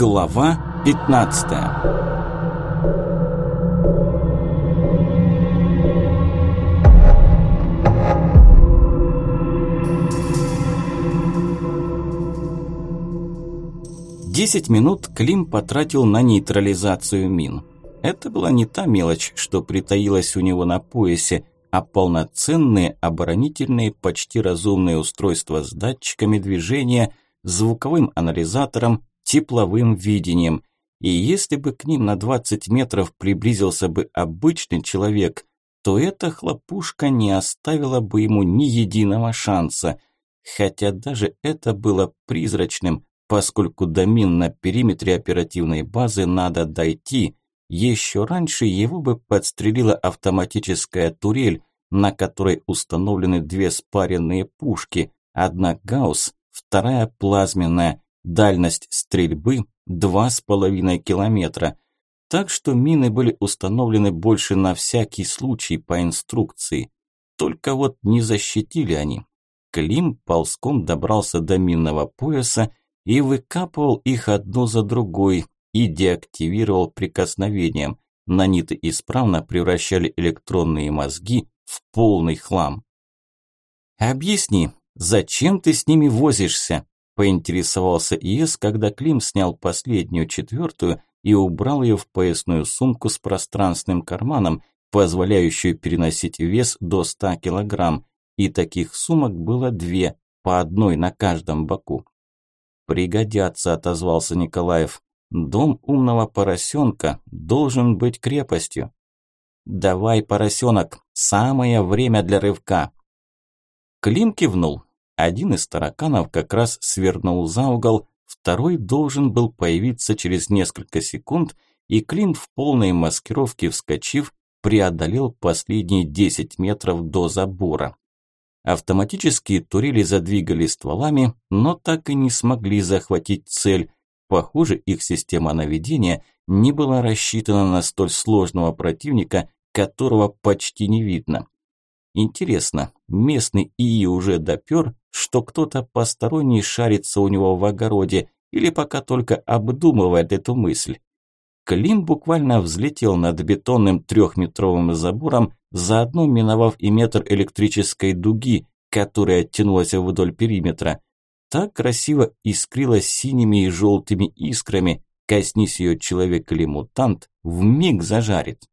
Глава 15 Десять минут Клим потратил на нейтрализацию мин. Это была не та мелочь, что притаилась у него на поясе, а полноценные оборонительные почти разумные устройства с датчиками движения, звуковым анализатором, тепловым видением. И если бы к ним на 20 метров приблизился бы обычный человек, то эта хлопушка не оставила бы ему ни единого шанса. Хотя даже это было призрачным, поскольку до мин на периметре оперативной базы надо дойти – еще раньше его бы подстрелила автоматическая турель, на которой установлены две спаренные пушки, одна Гаусс, вторая плазменная, дальность стрельбы два с половиной километра. Так что мины были установлены больше на всякий случай по инструкции. Только вот не защитили они. Клим ползком добрался до минного пояса и выкапывал их одну за другой, и деактивировал прикосновением. Наниты исправно превращали электронные мозги в полный хлам. «Объясни, зачем ты с ними возишься?» – поинтересовался ИС, когда Клим снял последнюю четвертую и убрал ее в поясную сумку с пространственным карманом, позволяющую переносить вес до 100 килограмм, и таких сумок было две, по одной на каждом боку. «Пригодятся», – отозвался Николаев. Дом умного поросенка должен быть крепостью. Давай, поросенок, самое время для рывка. Клим кивнул. Один из тараканов как раз свернул за угол, второй должен был появиться через несколько секунд, и Клим в полной маскировке вскочив, преодолел последние 10 метров до забора. Автоматические турели задвигали стволами, но так и не смогли захватить цель, Похоже, их система наведения не была рассчитана на столь сложного противника, которого почти не видно. Интересно, местный ИИ уже допер, что кто-то посторонний шарится у него в огороде или пока только обдумывает эту мысль? Клим буквально взлетел над бетонным трехметровым забором, заодно миновав и метр электрической дуги, которая тянулась вдоль периметра так красиво искрилась синими и желтыми искрами, коснись ее человек или мутант, вмиг зажарит.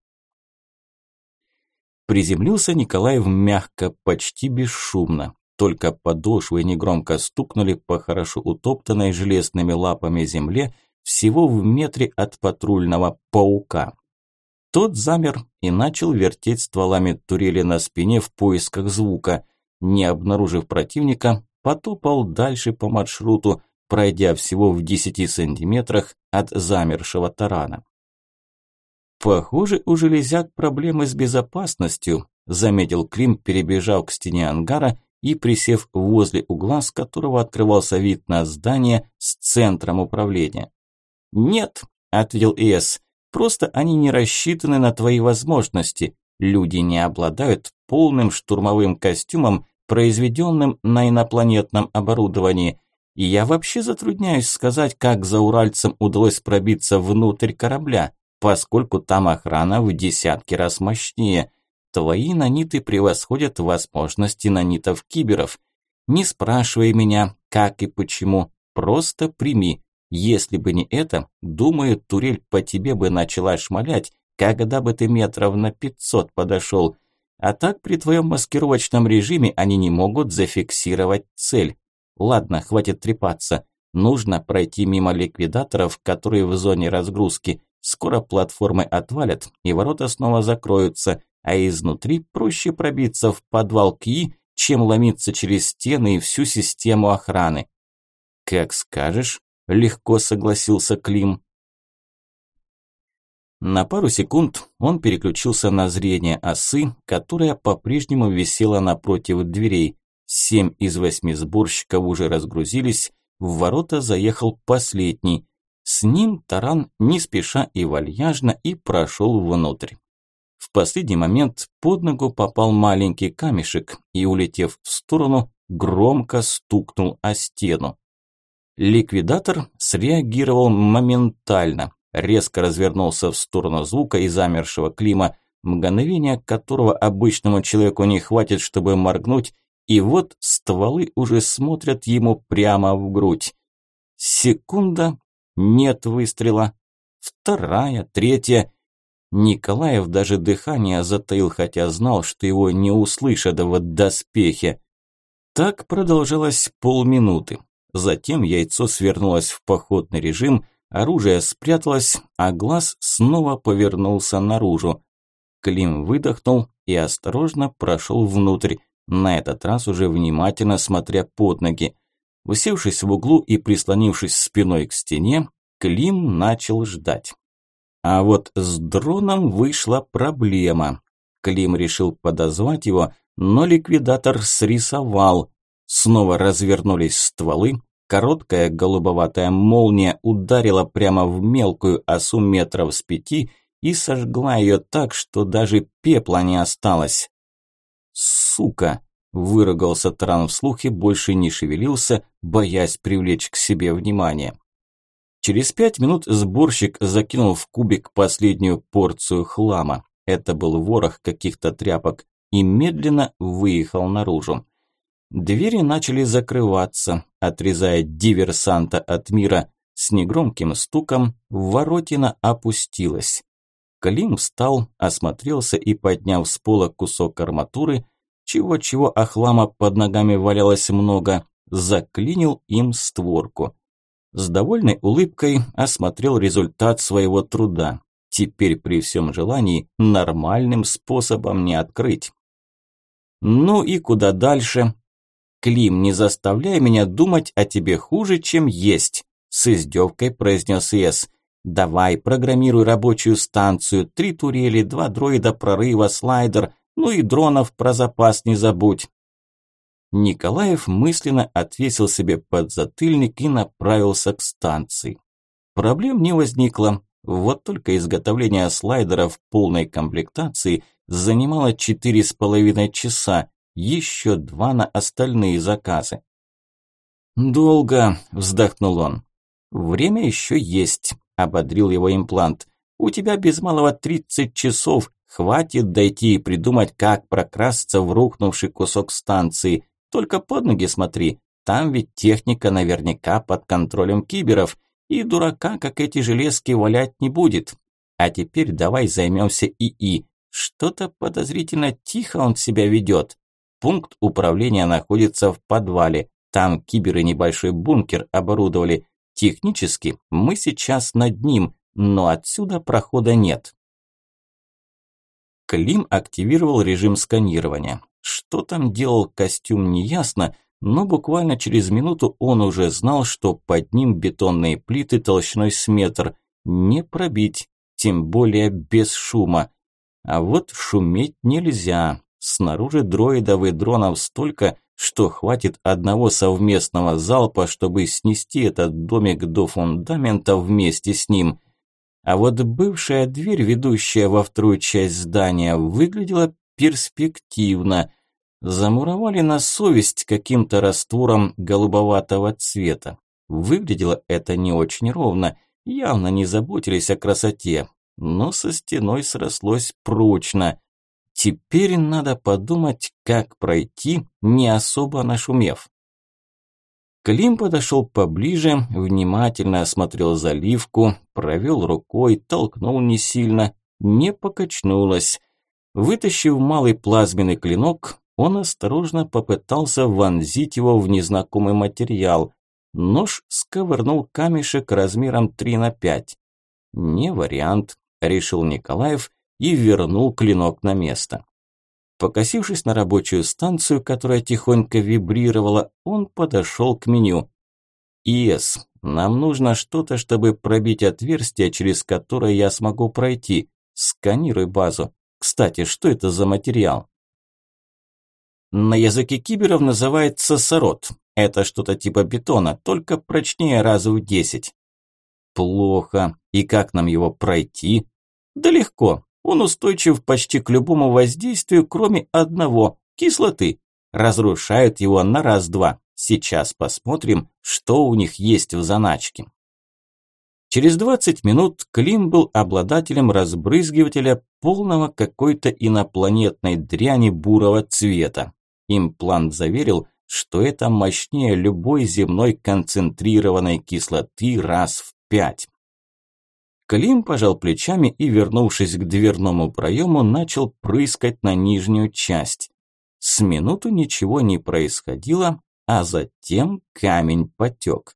Приземлился Николаев мягко, почти бесшумно. Только подошвы негромко стукнули по хорошо утоптанной железными лапами земле всего в метре от патрульного паука. Тот замер и начал вертеть стволами турели на спине в поисках звука. Не обнаружив противника, потопал дальше по маршруту, пройдя всего в 10 сантиметрах от замершего тарана. «Похоже, у железяк проблемы с безопасностью», заметил Клим, перебежав к стене ангара и присев возле угла, с которого открывался вид на здание с центром управления. «Нет», – ответил Эс, – «просто они не рассчитаны на твои возможности. Люди не обладают полным штурмовым костюмом, произведенным на инопланетном оборудовании. И я вообще затрудняюсь сказать, как за уральцам удалось пробиться внутрь корабля, поскольку там охрана в десятки раз мощнее. Твои наниты превосходят возможности нанитов-киберов. Не спрашивай меня, как и почему, просто прими. Если бы не это, думаю, турель по тебе бы начала шмалять, когда бы ты метров на пятьсот подошел. А так при твоем маскировочном режиме они не могут зафиксировать цель. Ладно, хватит трепаться. Нужно пройти мимо ликвидаторов, которые в зоне разгрузки. Скоро платформы отвалят, и ворота снова закроются, а изнутри проще пробиться в подвал КИ, чем ломиться через стены и всю систему охраны. «Как скажешь», – легко согласился Клим. На пару секунд он переключился на зрение осы, которая по-прежнему висела напротив дверей. Семь из восьми сборщиков уже разгрузились, в ворота заехал последний. С ним таран не спеша и вальяжно и прошел внутрь. В последний момент под ногу попал маленький камешек и, улетев в сторону, громко стукнул о стену. Ликвидатор среагировал моментально, резко развернулся в сторону звука и замершего Клима, мгновение которого обычному человеку не хватит, чтобы моргнуть, и вот стволы уже смотрят ему прямо в грудь. Секунда, нет выстрела. Вторая, третья. Николаев даже дыхание затаил, хотя знал, что его не услышат в доспехе. Так продолжалось полминуты. Затем яйцо свернулось в походный режим, оружие спряталось, а глаз снова повернулся наружу. Клим выдохнул и осторожно прошел внутрь, на этот раз уже внимательно смотря под ноги. Усевшись в углу и прислонившись спиной к стене, Клим начал ждать. А вот с дроном вышла проблема. Клим решил подозвать его, но ликвидатор срисовал. Снова развернулись стволы, короткая голубоватая молния ударила прямо в мелкую осу метров с пяти и сожгла ее так, что даже пепла не осталось. «Сука!» – выругался Таран вслух и больше не шевелился, боясь привлечь к себе внимание. Через пять минут сборщик закинул в кубик последнюю порцию хлама. Это был ворох каких-то тряпок и медленно выехал наружу. Двери начали закрываться, отрезая диверсанта от мира. С негромким стуком воротина опустилась. Клим встал, осмотрелся и, подняв с пола кусок арматуры, чего-чего, а хлама под ногами валялось много, заклинил им створку. С довольной улыбкой осмотрел результат своего труда. Теперь при всем желании нормальным способом не открыть. Ну и куда дальше? Клим, не заставляй меня думать о тебе хуже, чем есть, с издевкой произнес Эс. Давай, программируй рабочую станцию, три турели, два дроида прорыва, слайдер, ну и дронов про запас не забудь. Николаев мысленно отвесил себе подзатыльник и направился к станции. Проблем не возникло, вот только изготовление слайдера в полной комплектации занимало четыре с половиной часа, еще два на остальные заказы. «Долго», – вздохнул он. «Время еще есть», – ободрил его имплант. «У тебя без малого тридцать часов, хватит дойти и придумать, как прокрасться в рухнувший кусок станции. Только под ноги смотри, там ведь техника наверняка под контролем киберов, и дурака, как эти железки, валять не будет. А теперь давай займемся ИИ. Что-то подозрительно тихо он себя ведет. Пункт управления находится в подвале. Там киберы небольшой бункер оборудовали. Технически мы сейчас над ним, но отсюда прохода нет. Клим активировал режим сканирования. Что там делал костюм, неясно, но буквально через минуту он уже знал, что под ним бетонные плиты толщиной с метр. Не пробить, тем более без шума. А вот шуметь нельзя. Снаружи дроидов и дронов столько, что хватит одного совместного залпа, чтобы снести этот домик до фундамента вместе с ним. А вот бывшая дверь, ведущая во вторую часть здания, выглядела перспективно. Замуровали на совесть каким-то раствором голубоватого цвета. Выглядело это не очень ровно, явно не заботились о красоте, но со стеной срослось прочно. Теперь надо подумать, как пройти, не особо нашумев. Клим подошел поближе, внимательно осмотрел заливку, провел рукой, толкнул не сильно, не покачнулась. Вытащив малый плазменный клинок, он осторожно попытался вонзить его в незнакомый материал. Нож сковырнул камешек размером 3 на 5. Не вариант, решил Николаев и вернул клинок на место. Покосившись на рабочую станцию, которая тихонько вибрировала, он подошел к меню. «ИС, нам нужно что-то, чтобы пробить отверстие, через которое я смогу пройти. Сканируй базу. Кстати, что это за материал?» На языке киберов называется сород. Это что-то типа бетона, только прочнее раза в десять. Плохо. И как нам его пройти? Да легко. Он устойчив почти к любому воздействию, кроме одного – кислоты. Разрушают его на раз-два. Сейчас посмотрим, что у них есть в заначке. Через 20 минут Клим был обладателем разбрызгивателя полного какой-то инопланетной дряни бурого цвета. Имплант заверил, что это мощнее любой земной концентрированной кислоты раз в пять. Клим пожал плечами и, вернувшись к дверному проему, начал прыскать на нижнюю часть. С минуту ничего не происходило, а затем камень потек.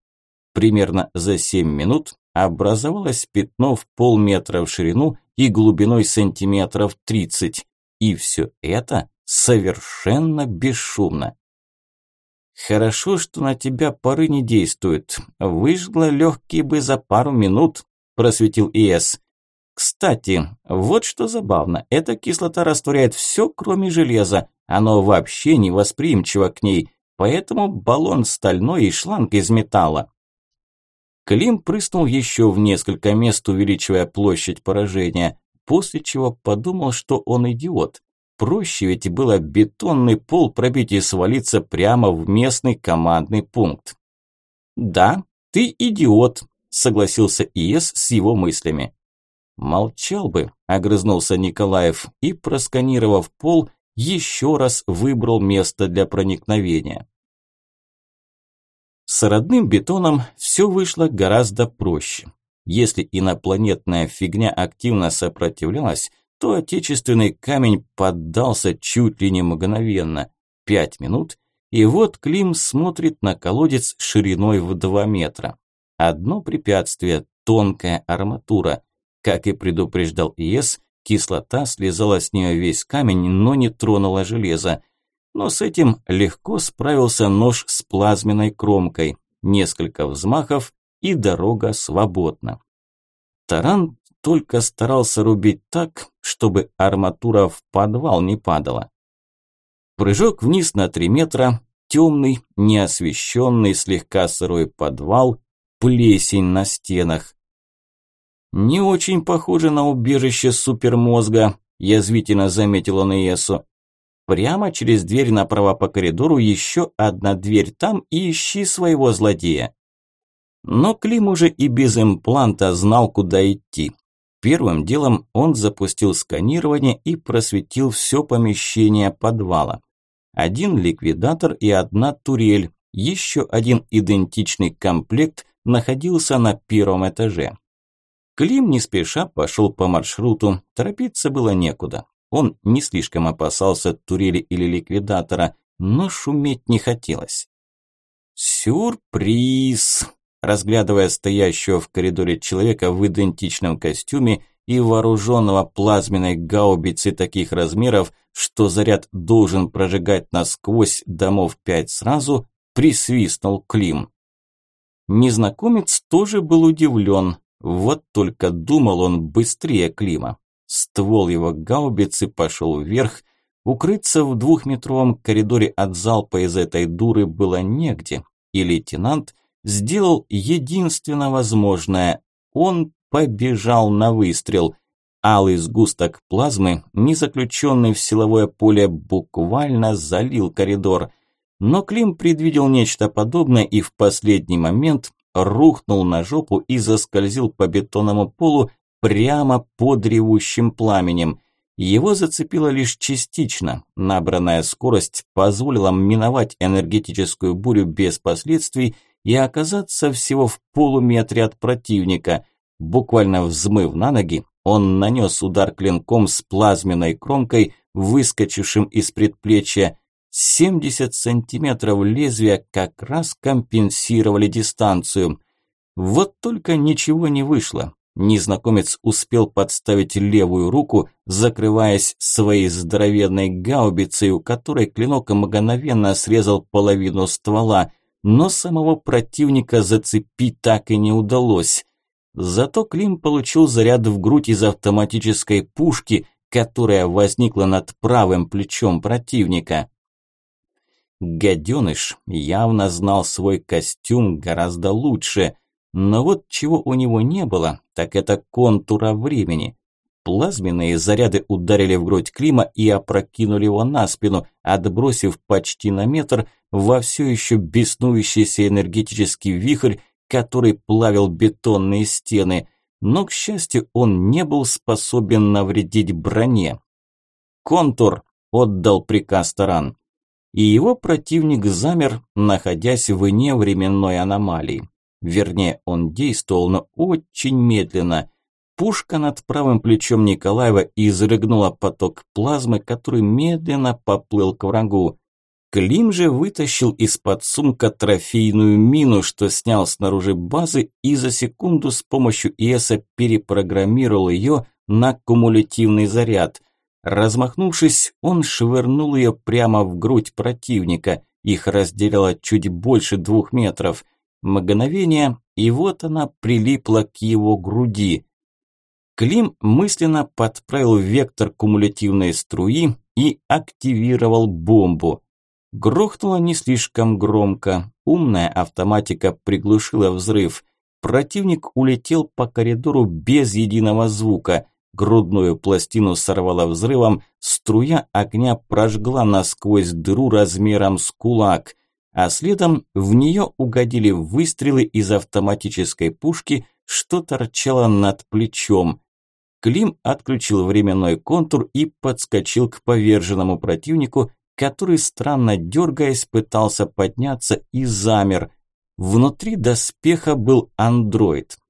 Примерно за семь минут образовалось пятно в полметра в ширину и глубиной сантиметров тридцать. И все это совершенно бесшумно. Хорошо, что на тебя пары не действуют. Выжгло легкие бы за пару минут, просветил ИС. Кстати, вот что забавно, эта кислота растворяет все, кроме железа. Оно вообще не восприимчиво к ней, поэтому баллон стальной и шланг из металла. Клим прыснул еще в несколько мест, увеличивая площадь поражения, после чего подумал, что он идиот. Проще ведь было бетонный пол пробить и свалиться прямо в местный командный пункт. «Да, ты идиот», – согласился ИС с его мыслями. «Молчал бы», – огрызнулся Николаев и, просканировав пол, еще раз выбрал место для проникновения. С родным бетоном все вышло гораздо проще. Если инопланетная фигня активно сопротивлялась, то отечественный камень поддался чуть ли не мгновенно. Пять минут, и вот Клим смотрит на колодец шириной в два метра. Одно препятствие – тонкая арматура. Как и предупреждал ИС, кислота слезала с нее весь камень, но не тронула железо. Но с этим легко справился нож с плазменной кромкой. Несколько взмахов, и дорога свободна. Таран только старался рубить так, чтобы арматура в подвал не падала. Прыжок вниз на три метра, темный, неосвещенный, слегка сырой подвал, плесень на стенах. «Не очень похоже на убежище супермозга», – язвительно заметил он. «Прямо через дверь направо по коридору еще одна дверь там и ищи своего злодея». Но Клим уже и без импланта знал, куда идти. Первым делом он запустил сканирование и просветил все помещение подвала. Один ликвидатор и одна турель, еще один идентичный комплект находился на первом этаже. Клим не спеша пошел по маршруту, торопиться было некуда. Он не слишком опасался турели или ликвидатора, но шуметь не хотелось. «Сюрприз!» разглядывая стоящего в коридоре человека в идентичном костюме и вооруженного плазменной гаубицей таких размеров, что заряд должен прожигать насквозь домов пять сразу, присвистнул Клим. Незнакомец тоже был удивлен, вот только думал он быстрее Клима. Ствол его гаубицы пошел вверх, укрыться в двухметровом коридоре от залпа из этой дуры было негде, и лейтенант сделал единственно возможное. Он побежал на выстрел. Алый сгусток плазмы, не заключенный в силовое поле, буквально залил коридор. Но Клим предвидел нечто подобное и в последний момент рухнул на жопу и заскользил по бетонному полу прямо под ревущим пламенем. Его зацепило лишь частично. Набранная скорость позволила миновать энергетическую бурю без последствий – и оказаться всего в полуметре от противника. Буквально взмыв на ноги, он нанес удар клинком с плазменной кромкой, выскочившим из предплечья. 70 сантиметров лезвия как раз компенсировали дистанцию. Вот только ничего не вышло. Незнакомец успел подставить левую руку, закрываясь своей здоровенной гаубицей, у которой клинок мгновенно срезал половину ствола но самого противника зацепить так и не удалось. Зато Клим получил заряд в грудь из автоматической пушки, которая возникла над правым плечом противника. Гаденыш явно знал свой костюм гораздо лучше, но вот чего у него не было, так это контура времени. Плазменные заряды ударили в грудь Клима и опрокинули его на спину, отбросив почти на метр во все еще беснующийся энергетический вихрь, который плавил бетонные стены. Но, к счастью, он не был способен навредить броне. «Контур!» – отдал приказ Таран. И его противник замер, находясь вне временной аномалии. Вернее, он действовал, но очень медленно – Пушка над правым плечом Николаева изрыгнула поток плазмы, который медленно поплыл к врагу. Клим же вытащил из-под сумка трофейную мину, что снял снаружи базы и за секунду с помощью ИЭСа перепрограммировал ее на кумулятивный заряд. Размахнувшись, он швырнул ее прямо в грудь противника. Их разделяло чуть больше двух метров. Мгновение, и вот она прилипла к его груди. Клим мысленно подправил вектор кумулятивной струи и активировал бомбу. Грохнуло не слишком громко. Умная автоматика приглушила взрыв. Противник улетел по коридору без единого звука. Грудную пластину сорвало взрывом, струя огня прожгла насквозь дыру размером с кулак, а следом в нее угодили выстрелы из автоматической пушки, что торчало над плечом. Клим отключил временной контур и подскочил к поверженному противнику, который, странно дергаясь, пытался подняться и замер. Внутри доспеха был андроид.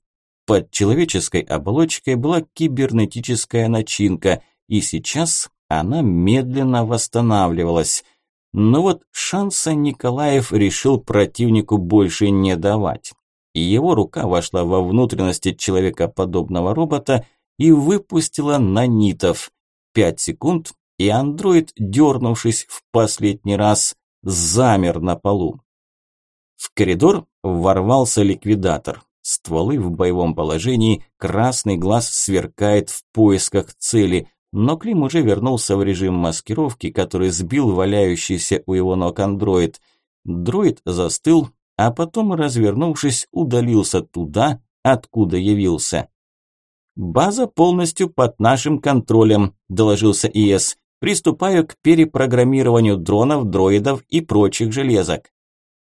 Под человеческой оболочкой была кибернетическая начинка, и сейчас она медленно восстанавливалась. Но вот шанса Николаев решил противнику больше не давать. Его рука вошла во внутренности человекоподобного робота – и выпустила нанитов. Пять секунд, и андроид, дернувшись в последний раз, замер на полу. В коридор ворвался ликвидатор. Стволы в боевом положении, красный глаз сверкает в поисках цели, но Клим уже вернулся в режим маскировки, который сбил валяющийся у его ног андроид. Дроид застыл, а потом, развернувшись, удалился туда, откуда явился. «База полностью под нашим контролем», – доложился ИС. «Приступаю к перепрограммированию дронов, дроидов и прочих железок».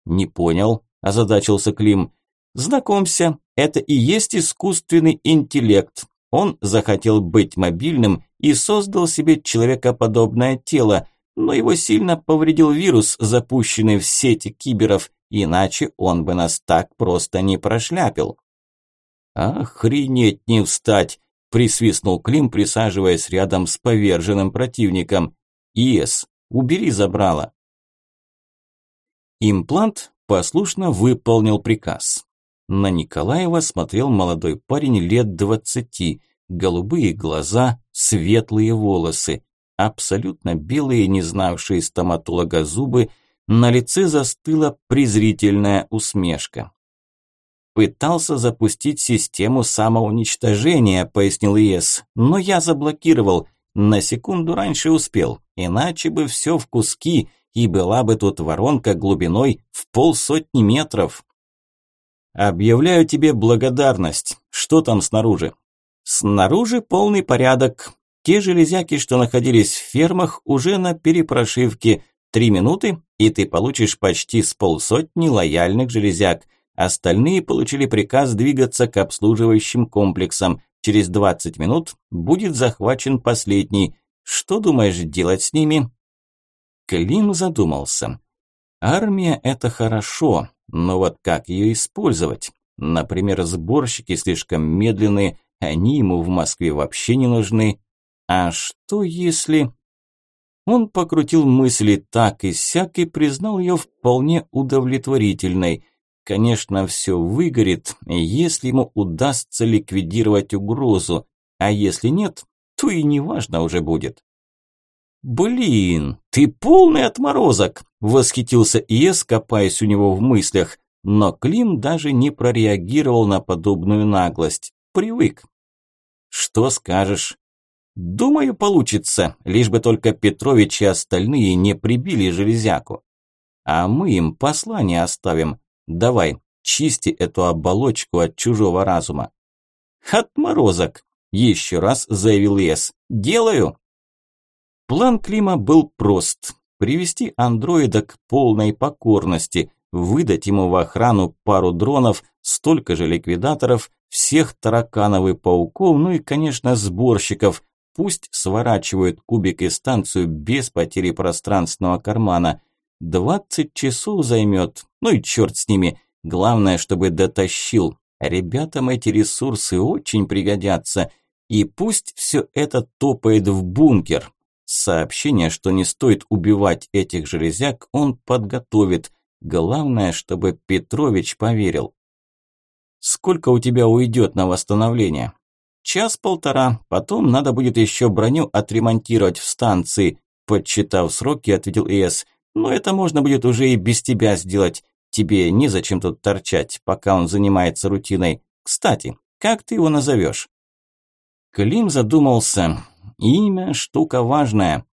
«Не понял», – озадачился Клим. «Знакомься, это и есть искусственный интеллект. Он захотел быть мобильным и создал себе человекоподобное тело, но его сильно повредил вирус, запущенный в сети киберов, иначе он бы нас так просто не прошляпил». «Охренеть не встать!» – присвистнул Клим, присаживаясь рядом с поверженным противником. «Иес, убери забрало!» Имплант послушно выполнил приказ. На Николаева смотрел молодой парень лет двадцати, голубые глаза, светлые волосы, абсолютно белые, не знавшие стоматолога зубы, на лице застыла презрительная усмешка. Пытался запустить систему самоуничтожения, пояснил ИС, но я заблокировал. На секунду раньше успел, иначе бы все в куски, и была бы тут воронка глубиной в полсотни метров. Объявляю тебе благодарность. Что там снаружи? Снаружи полный порядок. Те железяки, что находились в фермах, уже на перепрошивке. Три минуты, и ты получишь почти с полсотни лояльных железяк. Остальные получили приказ двигаться к обслуживающим комплексам. Через 20 минут будет захвачен последний. Что думаешь делать с ними? Клим задумался. Армия – это хорошо, но вот как ее использовать? Например, сборщики слишком медленные, они ему в Москве вообще не нужны. А что если... Он покрутил мысли так и сяк и признал ее вполне удовлетворительной – Конечно, все выгорит, если ему удастся ликвидировать угрозу, а если нет, то и неважно уже будет. «Блин, ты полный отморозок!» – восхитился Иес, копаясь у него в мыслях. Но Клим даже не прореагировал на подобную наглость. Привык. «Что скажешь?» «Думаю, получится, лишь бы только Петрович и остальные не прибили железяку. А мы им послание оставим. Давай, чисти эту оболочку от чужого разума. Отморозок, Еще раз заявил Ес. Делаю. План Клима был прост. Привести андроида к полной покорности, выдать ему в охрану пару дронов, столько же ликвидаторов, всех тараканов и пауков, ну и, конечно, сборщиков. Пусть сворачивают кубик и станцию без потери пространственного кармана. 20 часов займет, ну и черт с ними. Главное, чтобы дотащил. Ребятам эти ресурсы очень пригодятся. И пусть все это топает в бункер. Сообщение, что не стоит убивать этих железяк, он подготовит. Главное, чтобы Петрович поверил. Сколько у тебя уйдет на восстановление? Час-полтора, потом надо будет еще броню отремонтировать в станции. Подсчитав сроки, ответил ИС. Но это можно будет уже и без тебя сделать. Тебе незачем тут торчать, пока он занимается рутиной. Кстати, как ты его назовешь? Клим задумался. Имя – штука важная.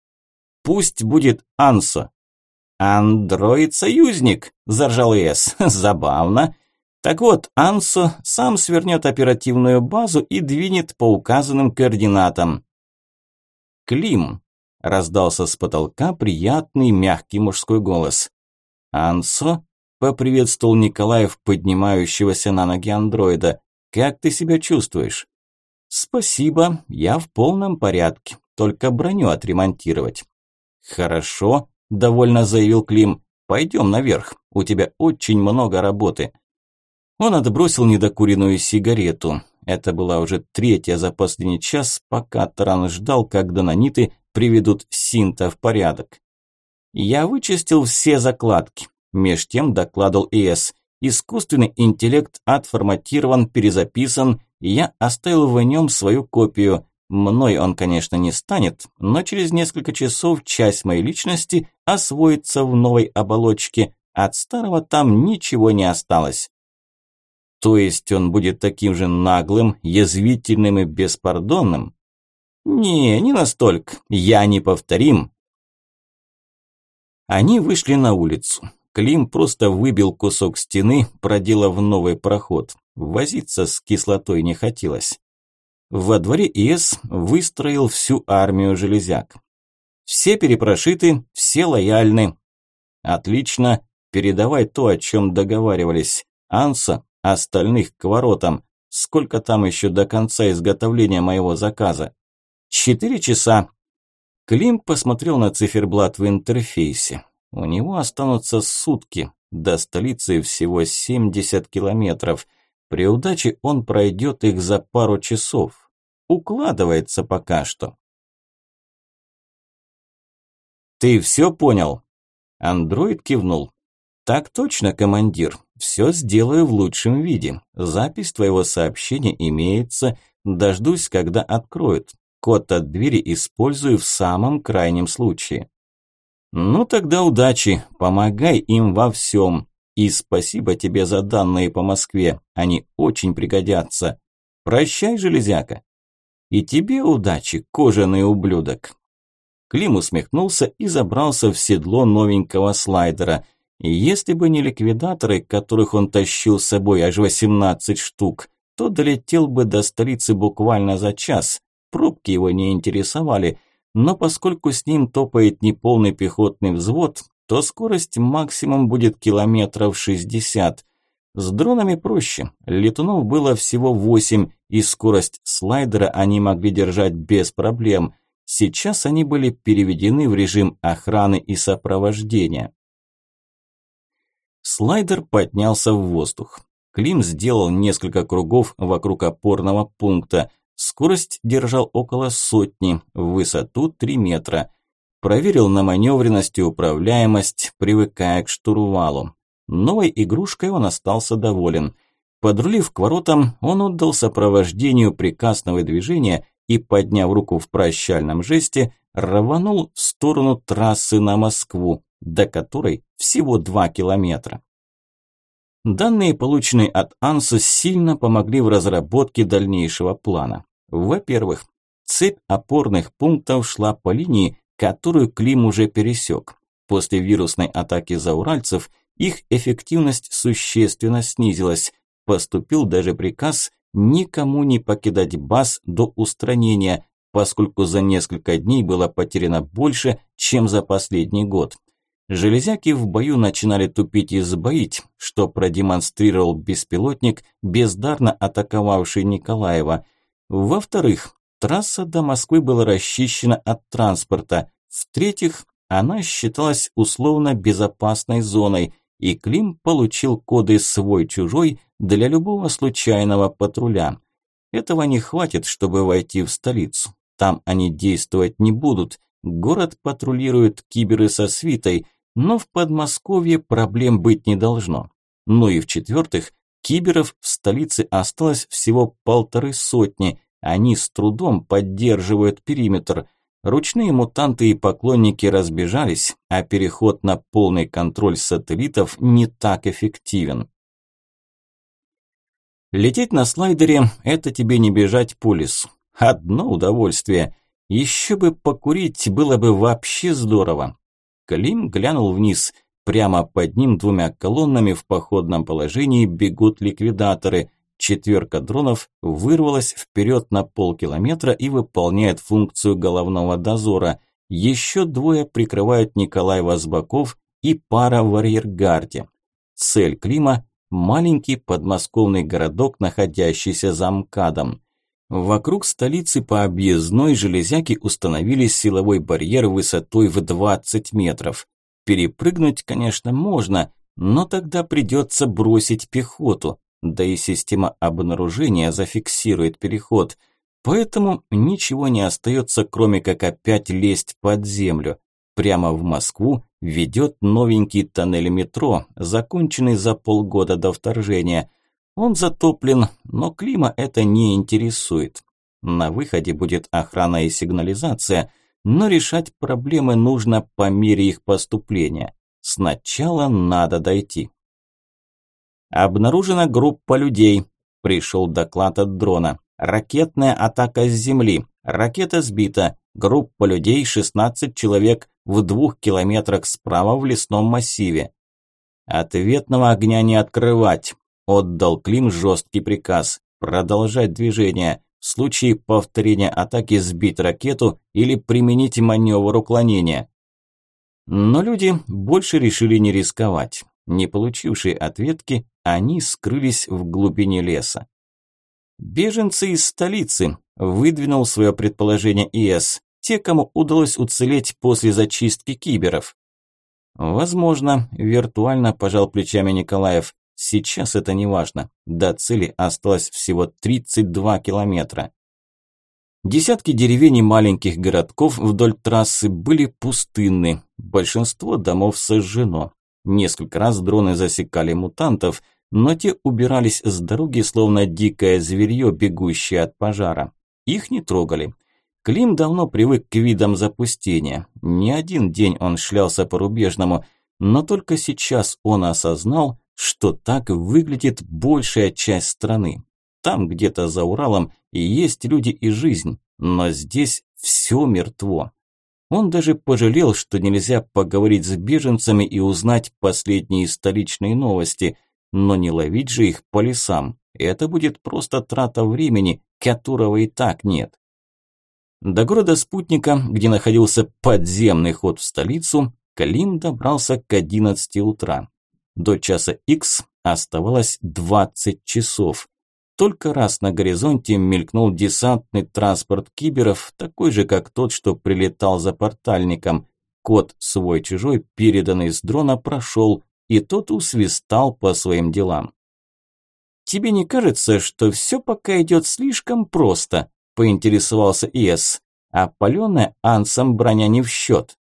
Пусть будет Ансо. «Андроид-союзник», – заржал Эс. «Забавно. Так вот, Ансо сам свернет оперативную базу и двинет по указанным координатам». «Клим», – раздался с потолка приятный мягкий мужской голос. «Ансо?» – поприветствовал Николаев поднимающегося на ноги андроида. «Как ты себя чувствуешь?» «Спасибо, я в полном порядке, только броню отремонтировать». «Хорошо», – довольно заявил Клим. «Пойдем наверх, у тебя очень много работы». Он отбросил недокуренную сигарету. Это была уже третья за последний час, пока Таран ждал, когда наниты приведут Синта в порядок. «Я вычистил все закладки», – меж тем докладывал ИС. «Искусственный интеллект отформатирован, перезаписан, я оставил в нем свою копию. Мной он, конечно, не станет, но через несколько часов часть моей личности освоится в новой оболочке. От старого там ничего не осталось. То есть он будет таким же наглым, язвительным и беспардонным? Не, не настолько. Я не повторим. Они вышли на улицу. Клим просто выбил кусок стены, проделав новый проход. Возиться с кислотой не хотелось. Во дворе ИС выстроил всю армию железяк. Все перепрошиты, все лояльны. Отлично, передавай то, о чем договаривались. Анса, остальных к воротам. Сколько там еще до конца изготовления моего заказа? Четыре часа. Клим посмотрел на циферблат в интерфейсе. У него останутся сутки. До столицы всего 70 километров. При удаче он пройдет их за пару часов. Укладывается пока что. «Ты все понял?» Андроид кивнул. «Так точно, командир. Все сделаю в лучшем виде. Запись твоего сообщения имеется. Дождусь, когда откроют. Код от двери использую в самом крайнем случае». Ну тогда удачи, помогай им во всем. И спасибо тебе за данные по Москве, они очень пригодятся. Прощай, железяка. И тебе удачи, кожаный ублюдок. Клим усмехнулся и забрался в седло новенького слайдера. И если бы не ликвидаторы, которых он тащил с собой аж 18 штук, то долетел бы до столицы буквально за час. Пробки его не интересовали – но поскольку с ним топает неполный пехотный взвод, то скорость максимум будет километров 60. С дронами проще. Летунов было всего 8, и скорость слайдера они могли держать без проблем. Сейчас они были переведены в режим охраны и сопровождения. Слайдер поднялся в воздух. Клим сделал несколько кругов вокруг опорного пункта – Скорость держал около сотни, высоту 3 метра. Проверил на маневренность и управляемость, привыкая к штурвалу. Новой игрушкой он остался доволен. Подрулив к воротам, он отдал сопровождению приказ на выдвижение и, подняв руку в прощальном жесте, рванул в сторону трассы на Москву, до которой всего 2 километра. Данные, полученные от Анса, сильно помогли в разработке дальнейшего плана. Во-первых, цепь опорных пунктов шла по линии, которую Клим уже пересек. После вирусной атаки зауральцев их эффективность существенно снизилась. Поступил даже приказ никому не покидать баз до устранения, поскольку за несколько дней было потеряно больше, чем за последний год. Железяки в бою начинали тупить и сбоить, что продемонстрировал беспилотник, бездарно атаковавший Николаева. Во-вторых, трасса до Москвы была расчищена от транспорта. В-третьих, она считалась условно безопасной зоной, и Клим получил коды свой-чужой для любого случайного патруля. Этого не хватит, чтобы войти в столицу. Там они действовать не будут. Город патрулируют киберы со свитой, но в Подмосковье проблем быть не должно. Ну и в-четвертых, киберов в столице осталось всего полторы сотни, они с трудом поддерживают периметр. Ручные мутанты и поклонники разбежались, а переход на полный контроль сателлитов не так эффективен. Лететь на слайдере – это тебе не бежать по лесу. Одно удовольствие. Еще бы покурить было бы вообще здорово. Клим глянул вниз. Прямо под ним двумя колоннами в походном положении бегут ликвидаторы. Четверка дронов вырвалась вперед на полкилометра и выполняет функцию головного дозора. Еще двое прикрывают Николаева с и пара в арьергарде. Цель Клима – маленький подмосковный городок, находящийся за МКАДом. Вокруг столицы по объездной железяки установили силовой барьер высотой в 20 метров. Перепрыгнуть, конечно, можно, но тогда придется бросить пехоту, да и система обнаружения зафиксирует переход. Поэтому ничего не остается, кроме как опять лезть под землю. Прямо в Москву ведет новенький тоннель метро, законченный за полгода до вторжения – он затоплен, но Клима это не интересует. На выходе будет охрана и сигнализация, но решать проблемы нужно по мере их поступления. Сначала надо дойти. Обнаружена группа людей. Пришел доклад от дрона. Ракетная атака с земли. Ракета сбита. Группа людей 16 человек в двух километрах справа в лесном массиве. Ответного огня не открывать. Отдал Клим жесткий приказ продолжать движение. В случае повторения атаки сбить ракету или применить маневр уклонения. Но люди больше решили не рисковать. Не получившие ответки, они скрылись в глубине леса. Беженцы из столицы, выдвинул свое предположение ИС, те, кому удалось уцелеть после зачистки киберов. Возможно, виртуально пожал плечами Николаев. Сейчас это не важно. До цели осталось всего 32 километра. Десятки деревень и маленьких городков вдоль трассы были пустынны. Большинство домов сожжено. Несколько раз дроны засекали мутантов, но те убирались с дороги, словно дикое зверье, бегущее от пожара. Их не трогали. Клим давно привык к видам запустения. Не один день он шлялся по рубежному, но только сейчас он осознал, что так выглядит большая часть страны. Там где-то за Уралом и есть люди и жизнь, но здесь все мертво. Он даже пожалел, что нельзя поговорить с беженцами и узнать последние столичные новости, но не ловить же их по лесам. Это будет просто трата времени, которого и так нет. До города спутника, где находился подземный ход в столицу, Клим добрался к 11 утра. До часа X оставалось 20 часов. Только раз на горизонте мелькнул десантный транспорт киберов, такой же, как тот, что прилетал за портальником. Код свой-чужой, переданный с дрона, прошел, и тот усвистал по своим делам. «Тебе не кажется, что все пока идет слишком просто?» – поинтересовался Иэс. «А паленая ансом броня не в счет».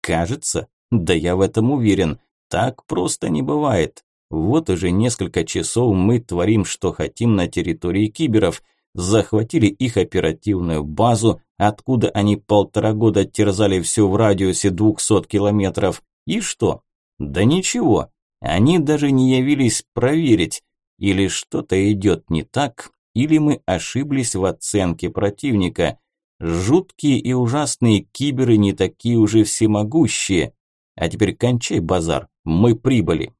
«Кажется? Да я в этом уверен. Так просто не бывает. Вот уже несколько часов мы творим, что хотим на территории киберов. Захватили их оперативную базу, откуда они полтора года терзали все в радиусе 200 километров. И что? Да ничего. Они даже не явились проверить. Или что-то идет не так, или мы ошиблись в оценке противника. Жуткие и ужасные киберы не такие уже всемогущие. А теперь кончай базар, мы прибыли.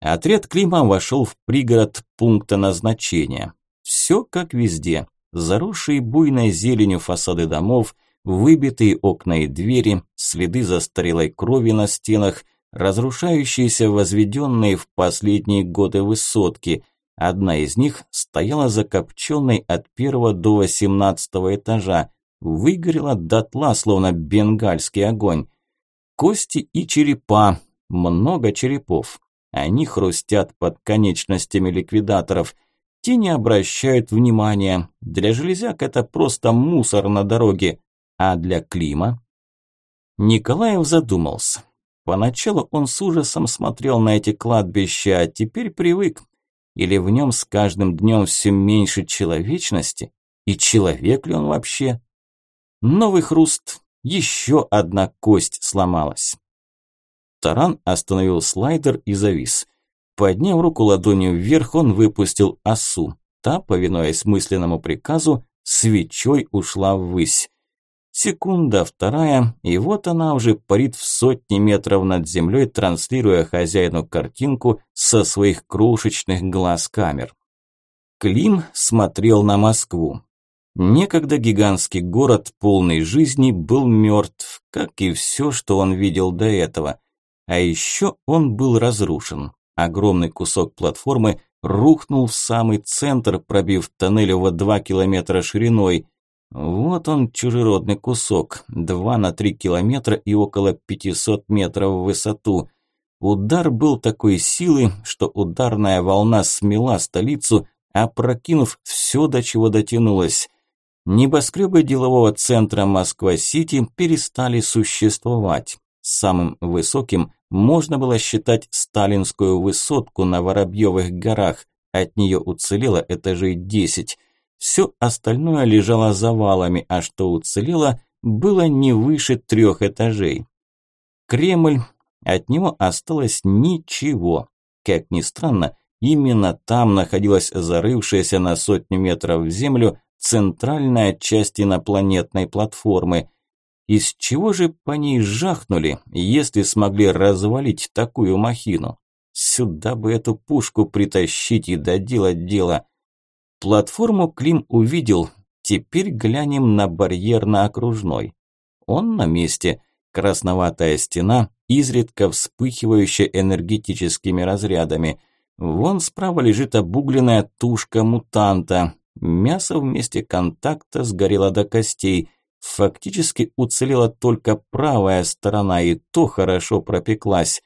Отряд Клима вошел в пригород пункта назначения. Все как везде. Заросшие буйной зеленью фасады домов, выбитые окна и двери, следы застарелой крови на стенах, разрушающиеся возведенные в последние годы высотки. Одна из них стояла закопченной от первого до восемнадцатого этажа, выгорела дотла, словно бенгальский огонь. Кости и черепа, много черепов. Они хрустят под конечностями ликвидаторов. Те не обращают внимания. Для железяк это просто мусор на дороге. А для Клима? Николаев задумался. Поначалу он с ужасом смотрел на эти кладбища, а теперь привык. Или в нем с каждым днем все меньше человечности? И человек ли он вообще? Новый хруст. Еще одна кость сломалась. Таран остановил слайдер и завис. Подняв руку ладонью вверх, он выпустил осу. Та, повинуясь мысленному приказу, свечой ушла ввысь. Секунда, вторая, и вот она уже парит в сотни метров над землей, транслируя хозяину картинку со своих крошечных глаз камер. Клим смотрел на Москву. Некогда гигантский город, полный жизни, был мертв, как и все, что он видел до этого. А еще он был разрушен. Огромный кусок платформы рухнул в самый центр, пробив тоннель во два километра шириной. Вот он, чужеродный кусок, два на три километра и около 500 метров в высоту. Удар был такой силы, что ударная волна смела столицу, опрокинув все, до чего дотянулась. Небоскребы делового центра Москва-Сити перестали существовать. Самым высоким можно было считать сталинскую высотку на Воробьевых горах. От нее уцелело этажей 10. Все остальное лежало завалами, а что уцелело, было не выше трех этажей. Кремль, от него осталось ничего. Как ни странно, именно там находилась зарывшаяся на сотню метров в землю центральная часть инопланетной платформы – из чего же по ней жахнули, если смогли развалить такую махину? Сюда бы эту пушку притащить и доделать дело. Платформу Клим увидел. Теперь глянем на барьер на окружной. Он на месте. Красноватая стена, изредка вспыхивающая энергетическими разрядами. Вон справа лежит обугленная тушка мутанта. Мясо вместе контакта сгорело до костей – Фактически уцелела только правая сторона, и то хорошо пропеклась.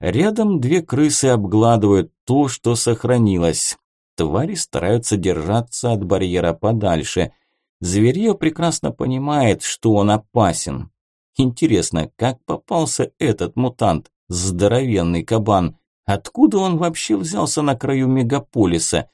Рядом две крысы обгладывают то, что сохранилось. Твари стараются держаться от барьера подальше. Зверье прекрасно понимает, что он опасен. Интересно, как попался этот мутант, здоровенный кабан? Откуда он вообще взялся на краю мегаполиса?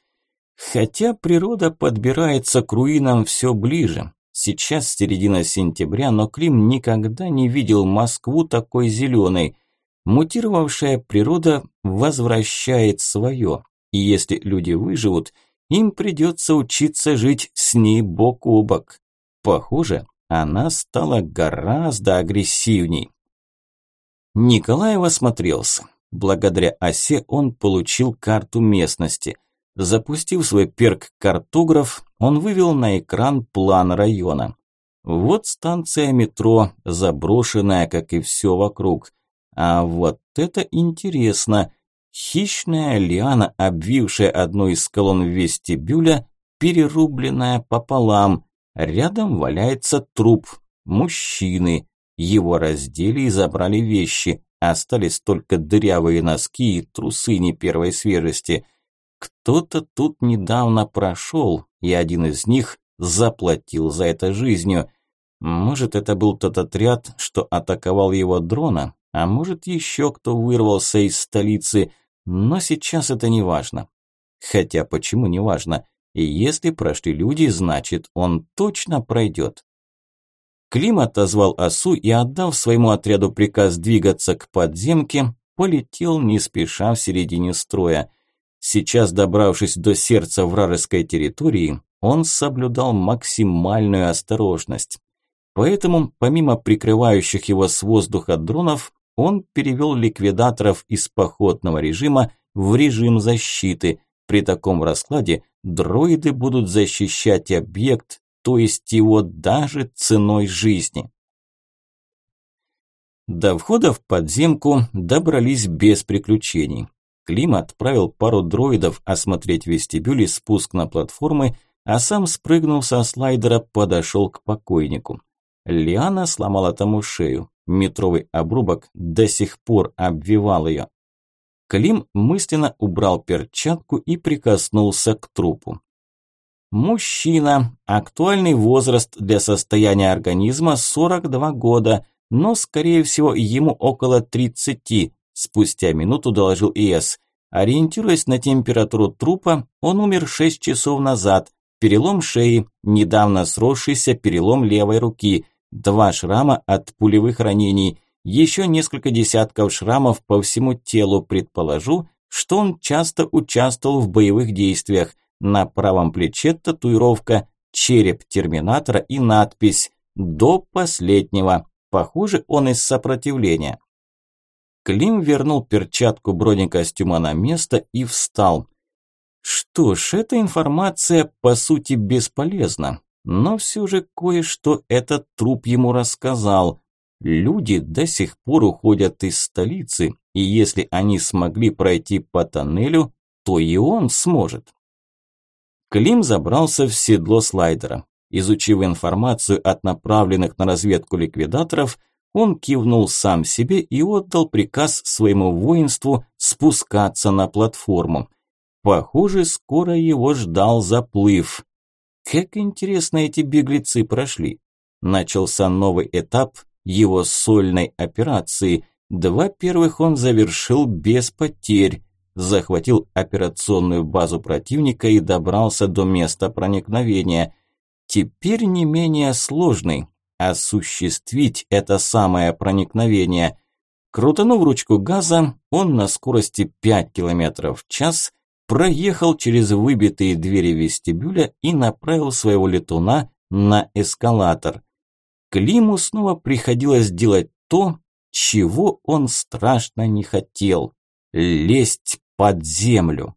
Хотя природа подбирается к руинам все ближе. Сейчас середина сентября, но Клим никогда не видел Москву такой зеленой. Мутировавшая природа возвращает свое. И если люди выживут, им придется учиться жить с ней бок о бок. Похоже, она стала гораздо агрессивней. Николаев осмотрелся. Благодаря осе он получил карту местности. Запустив свой перк-картограф, он вывел на экран план района. Вот станция метро, заброшенная, как и все вокруг. А вот это интересно. Хищная лиана, обвившая одну из колонн вестибюля, перерубленная пополам. Рядом валяется труп. Мужчины. Его раздели и забрали вещи. Остались только дырявые носки и трусы не первой свежести – кто-то тут недавно прошел, и один из них заплатил за это жизнью. Может, это был тот отряд, что атаковал его дрона, а может, еще кто вырвался из столицы, но сейчас это не важно. Хотя почему не важно? Если прошли люди, значит, он точно пройдет. Клим отозвал осу и, отдав своему отряду приказ двигаться к подземке, полетел не спеша в середине строя. Сейчас, добравшись до сердца вражеской территории, он соблюдал максимальную осторожность. Поэтому, помимо прикрывающих его с воздуха дронов, он перевел ликвидаторов из походного режима в режим защиты. При таком раскладе дроиды будут защищать объект, то есть его даже ценой жизни. До входа в подземку добрались без приключений. Клим отправил пару дроидов осмотреть вестибюль и спуск на платформы, а сам спрыгнул со слайдера, подошел к покойнику. Лиана сломала тому шею. Метровый обрубок до сих пор обвивал ее. Клим мысленно убрал перчатку и прикоснулся к трупу. Мужчина. Актуальный возраст для состояния организма 42 года, но, скорее всего, ему около 30. Спустя минуту доложил ИС. Ориентируясь на температуру трупа, он умер 6 часов назад. Перелом шеи, недавно сросшийся перелом левой руки, два шрама от пулевых ранений, еще несколько десятков шрамов по всему телу, предположу, что он часто участвовал в боевых действиях. На правом плече татуировка, череп терминатора и надпись «До последнего». Похоже, он из сопротивления. Клим вернул перчатку бронекостюма на место и встал. Что ж, эта информация по сути бесполезна, но все же кое-что этот труп ему рассказал. Люди до сих пор уходят из столицы, и если они смогли пройти по тоннелю, то и он сможет. Клим забрался в седло слайдера. Изучив информацию от направленных на разведку ликвидаторов, он кивнул сам себе и отдал приказ своему воинству спускаться на платформу. Похоже, скоро его ждал заплыв. Как интересно эти беглецы прошли. Начался новый этап его сольной операции. Два первых он завершил без потерь. Захватил операционную базу противника и добрался до места проникновения. Теперь не менее сложный осуществить это самое проникновение. Крутанув ручку газа, он на скорости 5 км в час проехал через выбитые двери вестибюля и направил своего летуна на эскалатор. Климу снова приходилось делать то, чего он страшно не хотел – лезть под землю.